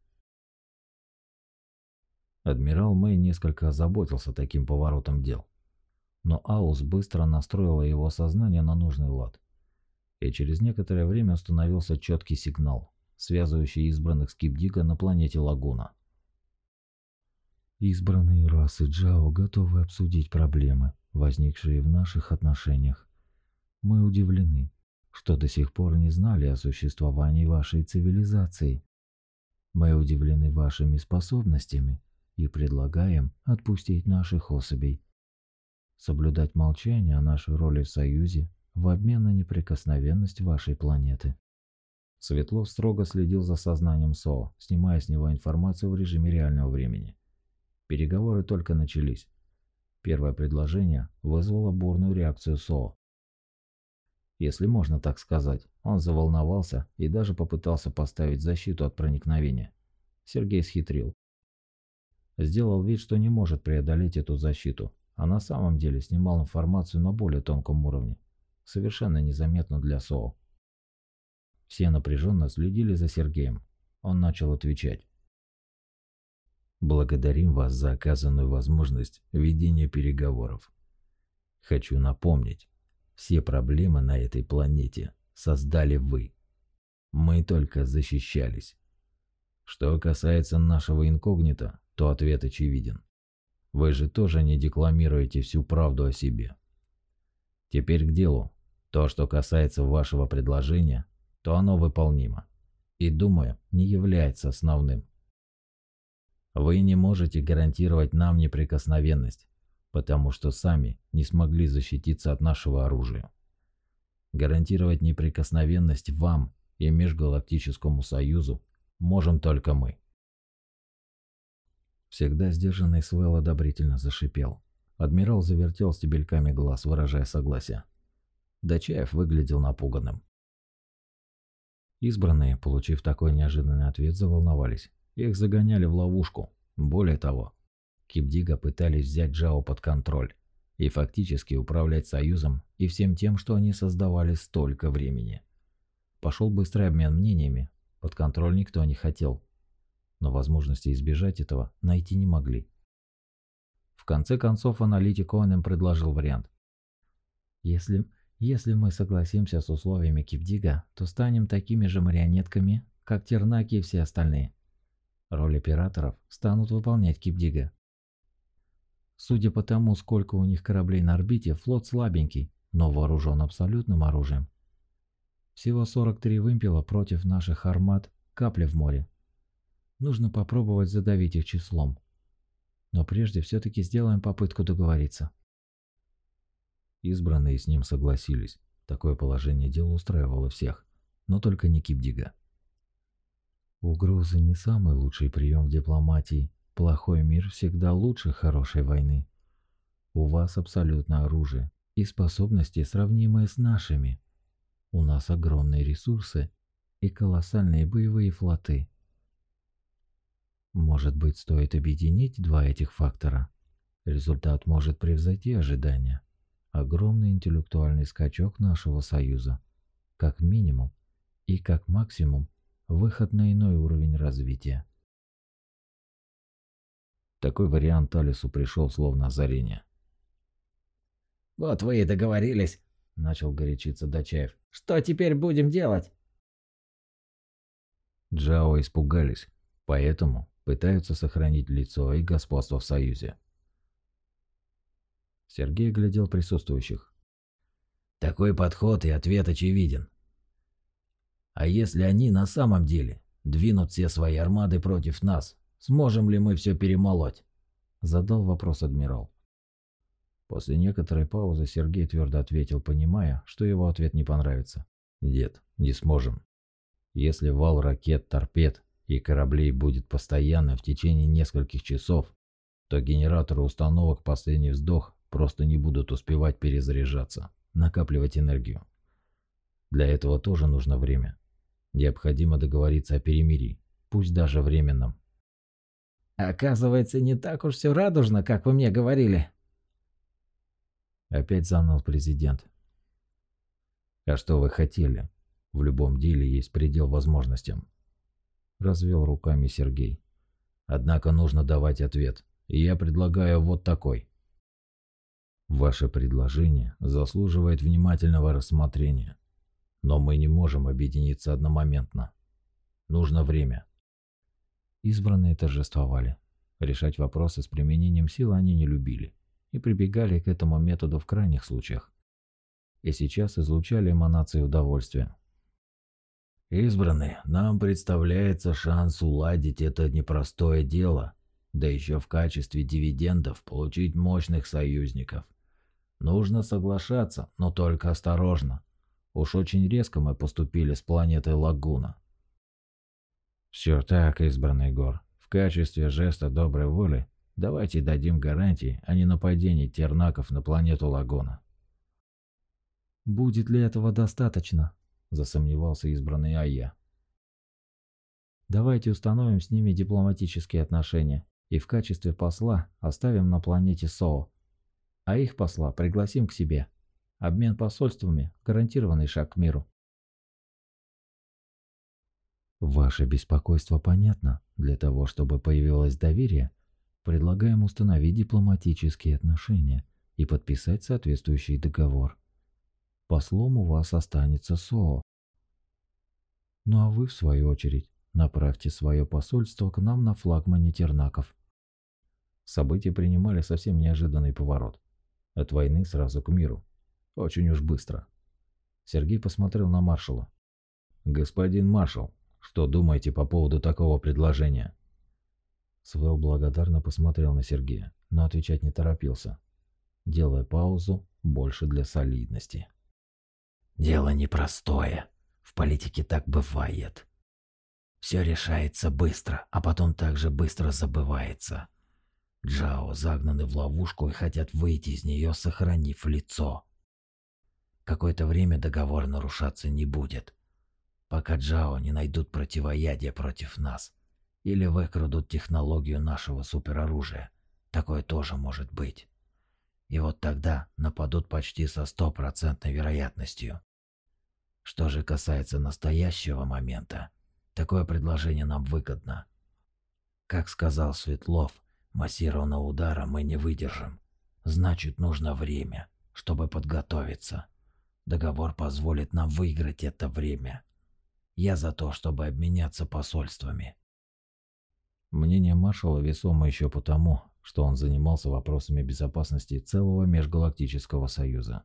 Адмирал Мэй несколько озаботился таким поворотом дел но Аус быстро настроила его сознание на нужный лад. И через некоторое время установился четкий сигнал, связывающий избранных Скипдига на планете Лагуна. Избранные расы Джао готовы обсудить проблемы, возникшие в наших отношениях. Мы удивлены, что до сих пор не знали о существовании вашей цивилизации. Мы удивлены вашими способностями и предлагаем отпустить наших особей соблюдать молчание о нашей роли в Союзе в обмен на неприкосновенность вашей планеты. Светлов строго следил за сознанием СО, снимая с него информацию в режиме реального времени. Переговоры только начались. Первое предложение вызвало бурную реакцию СО. Если можно так сказать, он заволновался и даже попытался поставить защиту от проникновения. Сергей схитрил. Сделал вид, что не может преодолеть эту защиту, а на самом деле снимал информацию на более тонком уровне, совершенно незаметно для СО. Все напряженно следили за Сергеем. Он начал отвечать. Благодарим вас за оказанную возможность ведения переговоров. Хочу напомнить, все проблемы на этой планете создали вы. Мы только защищались. Что касается нашего инкогнита, то ответ очевиден. Вы же тоже не декламируете всю правду о себе. Теперь к делу. То, что касается вашего предложения, то оно выполнимо. И, думаю, не является основным. Вы не можете гарантировать нам неприкосновенность, потому что сами не смогли защититься от нашего оружия. Гарантировать неприкосновенность вам и Межгалактическому Союзу можем только мы. Всегда сдержанный Свел одобрительно зашипел. Адмирал завертел стебельками глаз, выражая согласие. Дачаев выглядел напуганным. Избранные, получив такой неожиданный ответ, заволновались. Их загоняли в ловушку. Более того, Кипдига пытались взять Джао под контроль и фактически управлять Союзом и всем тем, что они создавали столько времени. Пошел быстрый обмен мнениями, под контроль никто не хотел, но возможности избежать этого найти не могли. В конце концов аналитик Оуэн предложил вариант. Если, если мы согласимся с условиями Кипдига, то станем такими же марионетками, как Тернаки и все остальные. Роль операторов станут выполнять Кипдига. Судя по тому, сколько у них кораблей на орбите, флот слабенький, но вооружен абсолютным оружием. Всего 43 вымпела против наших армат, капли в море. Нужно попробовать задавить их числом. Но прежде все-таки сделаем попытку договориться. Избранные с ним согласились. Такое положение дела устраивало всех, но только не Кипдига. Угрозы не самый лучший прием в дипломатии. Плохой мир всегда лучше хорошей войны. У вас абсолютно оружие и способности, сравнимые с нашими. У нас огромные ресурсы и колоссальные боевые флоты. Может быть, стоит объединить два этих фактора? Результат может превзойти ожидания. Огромный интеллектуальный скачок нашего союза. Как минимум и как максимум выход на иной уровень развития. Такой вариант Алису пришел словно озарение. «Вот вы и договорились», — начал горячиться Дачаев. «Что теперь будем делать?» Джао испугались, поэтому пытаются сохранить лицо и господство в Союзе. Сергей глядел присутствующих. Такой подход и ответ очевиден. А если они на самом деле двинут все свои армады против нас, сможем ли мы все перемолоть? Задал вопрос адмирал. После некоторой паузы Сергей твердо ответил, понимая, что его ответ не понравится. «Нет, не сможем. Если вал ракет, торпед и кораблей будет постоянно в течение нескольких часов, то генераторы установок «Последний вздох» просто не будут успевать перезаряжаться, накапливать энергию. Для этого тоже нужно время. Необходимо договориться о перемирии, пусть даже временном. Оказывается, не так уж все радужно, как вы мне говорили. Опять заныл президент. А что вы хотели? В любом деле есть предел возможностям. Развел руками Сергей. Однако нужно давать ответ. И я предлагаю вот такой. Ваше предложение заслуживает внимательного рассмотрения. Но мы не можем объединиться одномоментно. Нужно время. Избранные торжествовали. Решать вопросы с применением силы они не любили и прибегали к этому методу в крайних случаях. И сейчас излучали эманации удовольствия. Избранные, нам представляется шанс уладить это непростое дело, да еще в качестве дивидендов получить мощных союзников. Нужно соглашаться, но только осторожно. Уж очень резко мы поступили с планетой Лагуна. Все так, избранный гор. В качестве жеста доброй воли давайте дадим гарантии о ненападении тернаков на планету Лагуна. Будет ли этого достаточно? Засомневался избранный Айя. Давайте установим с ними дипломатические отношения и в качестве посла оставим на планете Соо а их посла пригласим к себе. Обмен посольствами – гарантированный шаг к миру. Ваше беспокойство понятно. Для того, чтобы появилось доверие, предлагаем установить дипломатические отношения и подписать соответствующий договор. Послом у вас останется СОО. Ну а вы, в свою очередь, направьте свое посольство к нам на флагмане Тернаков. События принимали совсем неожиданный поворот. От войны сразу к миру. Очень уж быстро. Сергей посмотрел на маршала. «Господин маршал, что думаете по поводу такого предложения?» Свел благодарно посмотрел на Сергея, но отвечать не торопился, делая паузу больше для солидности. «Дело непростое. В политике так бывает. Все решается быстро, а потом также быстро забывается. Джао загнаны в ловушку и хотят выйти из нее, сохранив лицо. Какое-то время договор нарушаться не будет, пока Джао не найдут противоядие против нас или выкрадут технологию нашего супероружия. Такое тоже может быть. И вот тогда нападут почти со стопроцентной вероятностью. Что же касается настоящего момента, такое предложение нам выгодно. Как сказал Светлов, Массированного удара мы не выдержим. Значит, нужно время, чтобы подготовиться. Договор позволит нам выиграть это время. Я за то, чтобы обменяться посольствами. Мнение маршала весомо еще потому, что он занимался вопросами безопасности целого межгалактического союза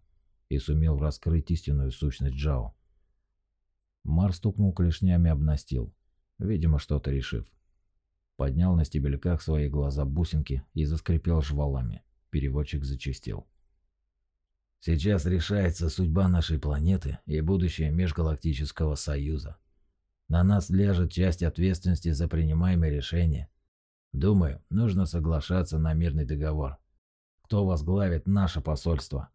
и сумел раскрыть истинную сущность Джао. Марс стукнул клешнями об настил, видимо, что-то решив. Поднял на стебельках свои глаза бусинки и заскрипел жвалами. Переводчик зачистил. Сейчас решается судьба нашей планеты и будущее Межгалактического Союза. На нас лежит часть ответственности за принимаемые решения. Думаю, нужно соглашаться на мирный договор. Кто возглавит наше посольство?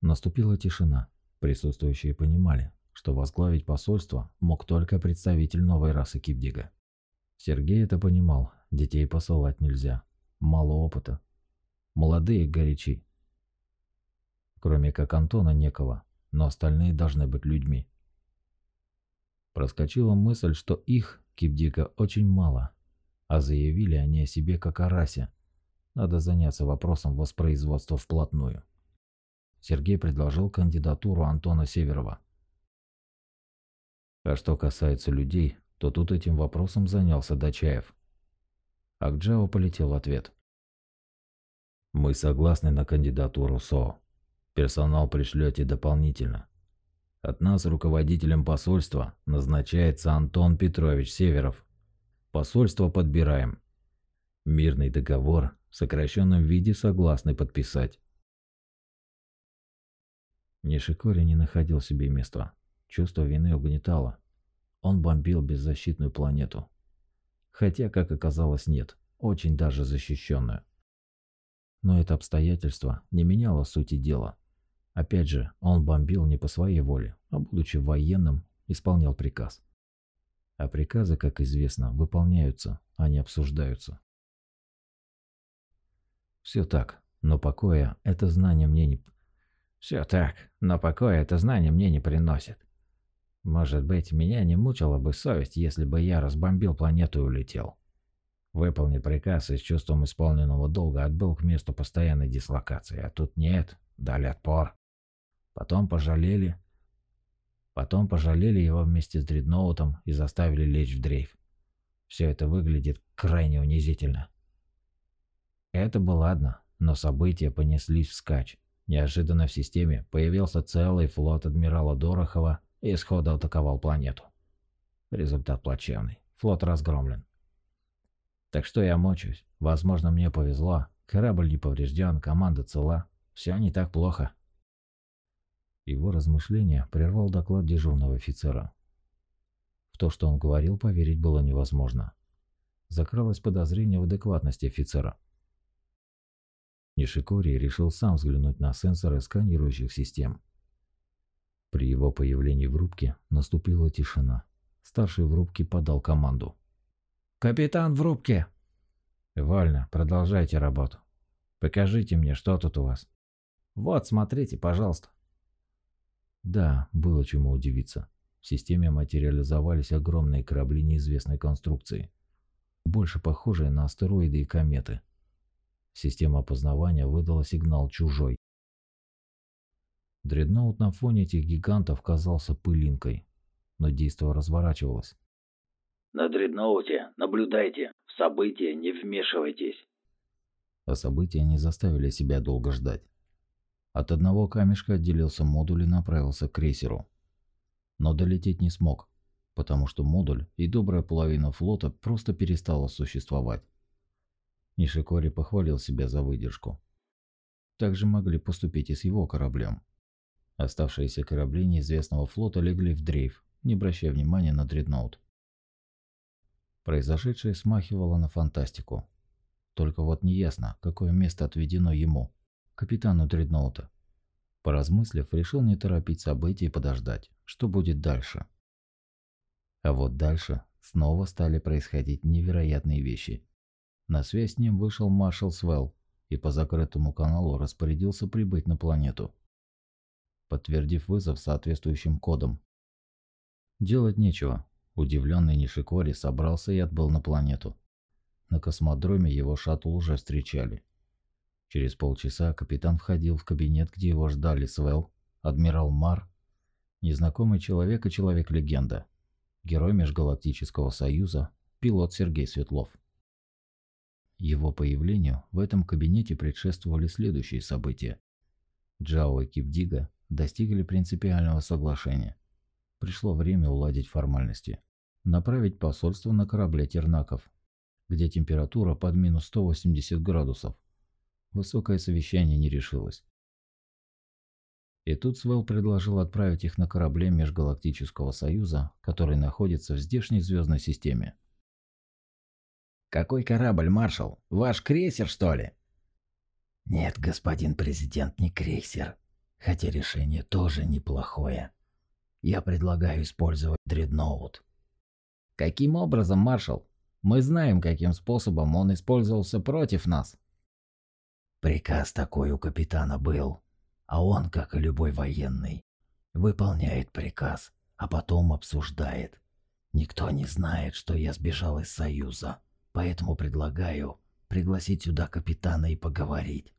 Наступила тишина. Присутствующие понимали, что возглавить посольство мог только представитель новой расы Кипдига. Сергей это понимал, детей посылать нельзя. Мало опыта. Молодые горячи. Кроме как Антона некого, но остальные должны быть людьми. Проскочила мысль, что их, Кипдига, очень мало, а заявили они о себе как о расе. Надо заняться вопросом воспроизводства вплотную. Сергей предложил кандидатуру Антона Северова. А что касается людей, то тут этим вопросом занялся Дачаев. А к Джао полетел ответ. Мы согласны на кандидатуру СО. Персонал пришлете дополнительно. От нас руководителем посольства назначается Антон Петрович Северов. Посольство подбираем. Мирный договор в сокращенном виде согласны подписать. Нишикори не находил себе места. Чувство вины угнетало. Он бомбил беззащитную планету. Хотя, как оказалось, нет. Очень даже защищенную. Но это обстоятельство не меняло сути дела. Опять же, он бомбил не по своей воле, а будучи военным, исполнял приказ. А приказы, как известно, выполняются, а не обсуждаются. Все так, но покоя это знание мне не... Все так, но покоя это знание мне не приносит. Может быть, меня не мучила бы совесть, если бы я разбомбил планету и улетел. Выполнил приказ и с чувством исполненного долга отбыл к месту постоянной дислокации, а тут нет, дали отпор. Потом пожалели. Потом пожалели его вместе с дредноутом и заставили лечь в дрейф. Все это выглядит крайне унизительно. Это было ладно, но события понеслись вскачь. Неожиданно в системе появился целый флот адмирала Дорохова и сходу атаковал планету. Результат плачевный. Флот разгромлен. Так что я мочусь. Возможно, мне повезло. Корабль не поврежден, команда цела. Все не так плохо. Его размышления прервал доклад дежурного офицера. В то, что он говорил, поверить было невозможно. Закралось подозрение в адекватности офицера. Нишикори решил сам взглянуть на сенсоры сканирующих систем. При его появлении в рубке наступила тишина. Старший в рубке подал команду. «Капитан в рубке!» «Вольно, продолжайте работу. Покажите мне, что тут у вас». «Вот, смотрите, пожалуйста». Да, было чему удивиться. В системе материализовались огромные корабли неизвестной конструкции, больше похожие на астероиды и кометы. Система опознавания выдала сигнал «чужой». Дредноут на фоне этих гигантов казался пылинкой, но действо разворачивалось. «На дредноуте наблюдайте, в события не вмешивайтесь». А события не заставили себя долго ждать. От одного камешка отделился модуль и направился к крейсеру. Но долететь не смог, потому что модуль и добрая половина флота просто перестала существовать. Нишикори похвалил себя за выдержку. Так же могли поступить и с его кораблем. Оставшиеся корабли неизвестного флота легли в дрейф, не обращая внимания на дредноут. Произошедшее смахивало на фантастику. Только вот неясно, какое место отведено ему капитану дредноута. Поразмыслив, решил не торопить события и подождать, что будет дальше. А вот дальше снова стали происходить невероятные вещи. На связь с ним вышел маршал Свелл и по закрытому каналу распорядился прибыть на планету, подтвердив вызов соответствующим кодом. Делать нечего. Удивленный Нишикори собрался и отбыл на планету. На космодроме его шаттл уже встречали. Через полчаса капитан входил в кабинет, где его ждали Свел, адмирал Мар, незнакомый человек и человек-легенда, герой Межгалактического Союза, пилот Сергей Светлов. Его появлению в этом кабинете предшествовали следующие события. Джао и Кипдига достигли принципиального соглашения. Пришло время уладить формальности. Направить посольство на корабле Тернаков, где температура под минус 180 градусов, Высокое совещание не решилось. И тут Свел предложил отправить их на корабле Межгалактического Союза, который находится в здешней звездной системе. «Какой корабль, маршал? Ваш крейсер, что ли?» «Нет, господин президент, не крейсер. Хотя решение тоже неплохое. Я предлагаю использовать дредноут». «Каким образом, маршал? Мы знаем, каким способом он использовался против нас». Приказ такой у капитана был. А он, как и любой военный, выполняет приказ, а потом обсуждает. Никто не знает, что я сбежал из Союза, поэтому предлагаю пригласить сюда капитана и поговорить.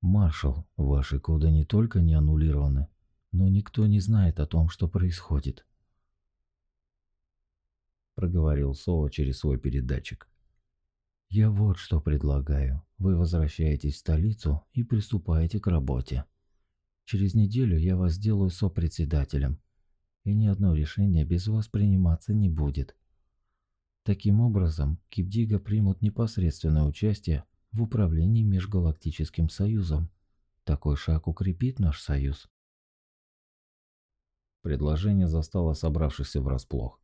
Маршал, ваши коды не только не аннулированы, но никто не знает о том, что происходит. Проговорил Соа через свой передатчик. Я вот что предлагаю. Вы возвращаетесь в столицу и приступаете к работе. Через неделю я вас сделаю сопредседателем, и ни одно решение без вас приниматься не будет. Таким образом, Кипдига примут непосредственное участие в управлении Межгалактическим Союзом. Такой шаг укрепит наш союз. Предложение застало собравшихся врасплох.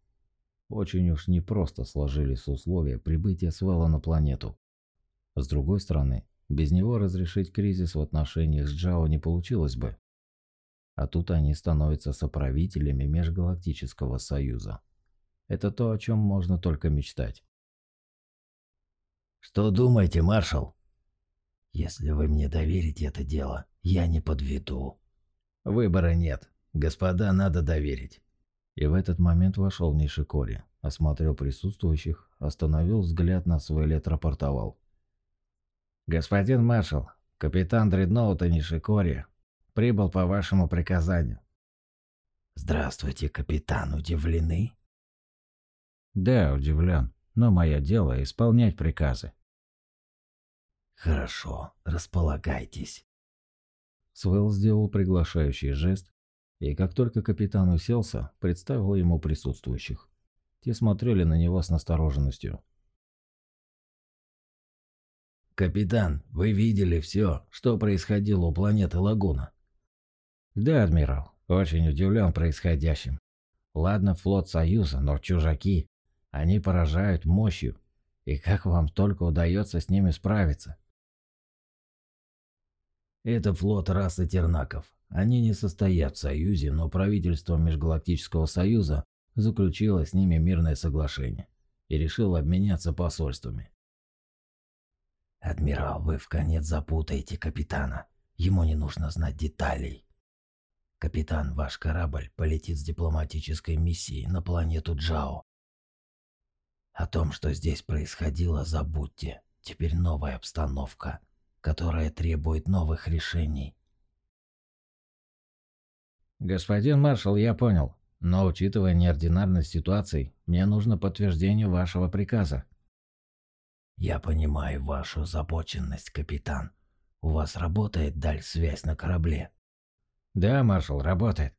Очень уж непросто сложились условия прибытия Свела на планету. С другой стороны, без него разрешить кризис в отношениях с Джао не получилось бы. А тут они становятся соправителями Межгалактического Союза. Это то, о чем можно только мечтать. «Что думаете, маршал?» «Если вы мне доверите это дело, я не подведу». «Выбора нет. Господа, надо доверить. И в этот момент вошел Нишикори, осмотрел присутствующих, остановил взгляд на свой и отрапортовал. «Господин маршал, капитан дредноута Нишикори прибыл по вашему приказанию». «Здравствуйте, капитан, удивлены?» «Да, удивлен, но мое дело исполнять приказы». «Хорошо, располагайтесь». Свел сделал приглашающий жест, и как только капитан уселся, представил ему присутствующих. Те смотрели на него с настороженностью. «Капитан, вы видели все, что происходило у планеты Лагуна?» «Да, адмирал, очень удивлен происходящим. Ладно, флот Союза, но чужаки. Они поражают мощью. И как вам только удается с ними справиться?» «Это флот расы тернаков. Они не состоят в союзе, но правительство Межгалактического Союза заключило с ними мирное соглашение и решило обменяться посольствами. «Адмирал, вы в конец запутаете капитана. Ему не нужно знать деталей. Капитан, ваш корабль полетит с дипломатической миссией на планету Джао. О том, что здесь происходило, забудьте. Теперь новая обстановка, которая требует новых решений. «Господин маршал, я понял. Но учитывая неординарность ситуации, мне нужно подтверждение вашего приказа». «Я понимаю вашу озабоченность, капитан. У вас работает даль-связь на корабле?» «Да, маршал, работает».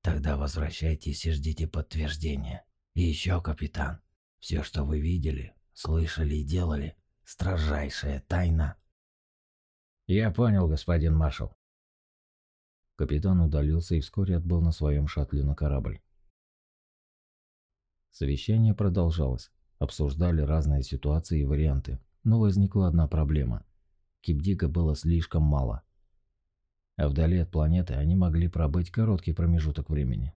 «Тогда возвращайтесь и ждите подтверждения. И еще, капитан, все, что вы видели, слышали и делали, строжайшая тайна». «Я понял, господин маршал». Капитан удалился и вскоре отбыл на своем шаттле на корабль. Совещание продолжалось. Обсуждали разные ситуации и варианты, но возникла одна проблема. Кипдига было слишком мало. А вдали от планеты они могли пробыть короткий промежуток времени.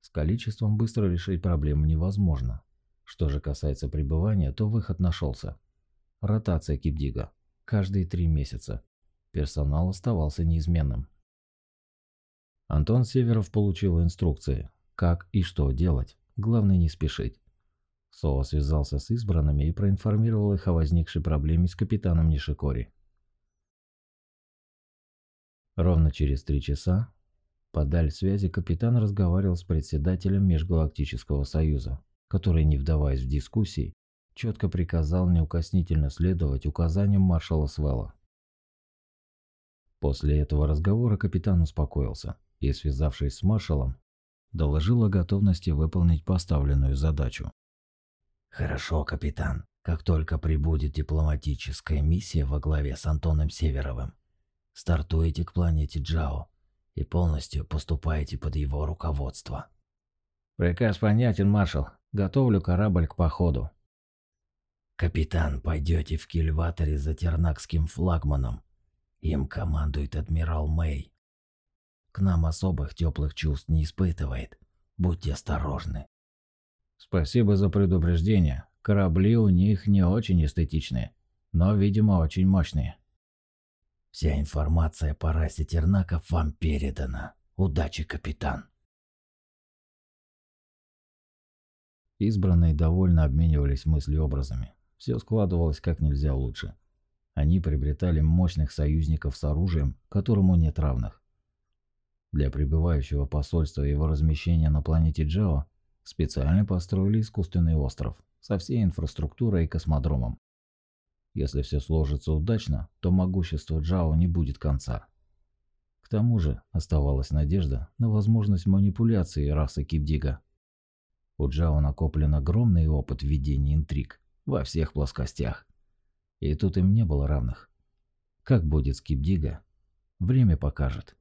С количеством быстро решить проблему невозможно. Что же касается пребывания, то выход нашелся. Ротация Кипдига. Каждые три месяца. Персонал оставался неизменным. Антон Северов получил инструкции, как и что делать. Главное не спешить. Сова связался с избранными и проинформировал их о возникшей проблеме с капитаном Нишикори. Ровно через три часа по даль связи капитан разговаривал с председателем Межгалактического Союза, который, не вдаваясь в дискуссии, четко приказал неукоснительно следовать указаниям маршала Свелла. После этого разговора капитан успокоился и, связавшись с маршалом, доложил о готовности выполнить поставленную задачу. «Хорошо, капитан. Как только прибудет дипломатическая миссия во главе с Антоном Северовым, стартуете к планете Джао и полностью поступаете под его руководство. Приказ понятен, маршал. Готовлю корабль к походу. Капитан, пойдете в кильваторе за тернакским флагманом. Им командует адмирал Мэй. К нам особых теплых чувств не испытывает. Будьте осторожны. Спасибо за предупреждение. Корабли у них не очень эстетичные, но, видимо, очень мощные. Вся информация по расе тернаков вам передана. Удачи, капитан. Избранные довольно обменивались мыслеобразами. Все складывалось как нельзя лучше. Они приобретали мощных союзников с оружием, которому нет равных. Для прибывающего посольства и его размещения на планете Джао специально построили искусственный остров со всей инфраструктурой и космодромом. Если все сложится удачно, то могущество Джао не будет конца. К тому же оставалась надежда на возможность манипуляции расы Кипдига. У Джао накоплен огромный опыт ведения интриг во всех плоскостях. И тут им не было равных. Как будет с Кипдига, время покажет.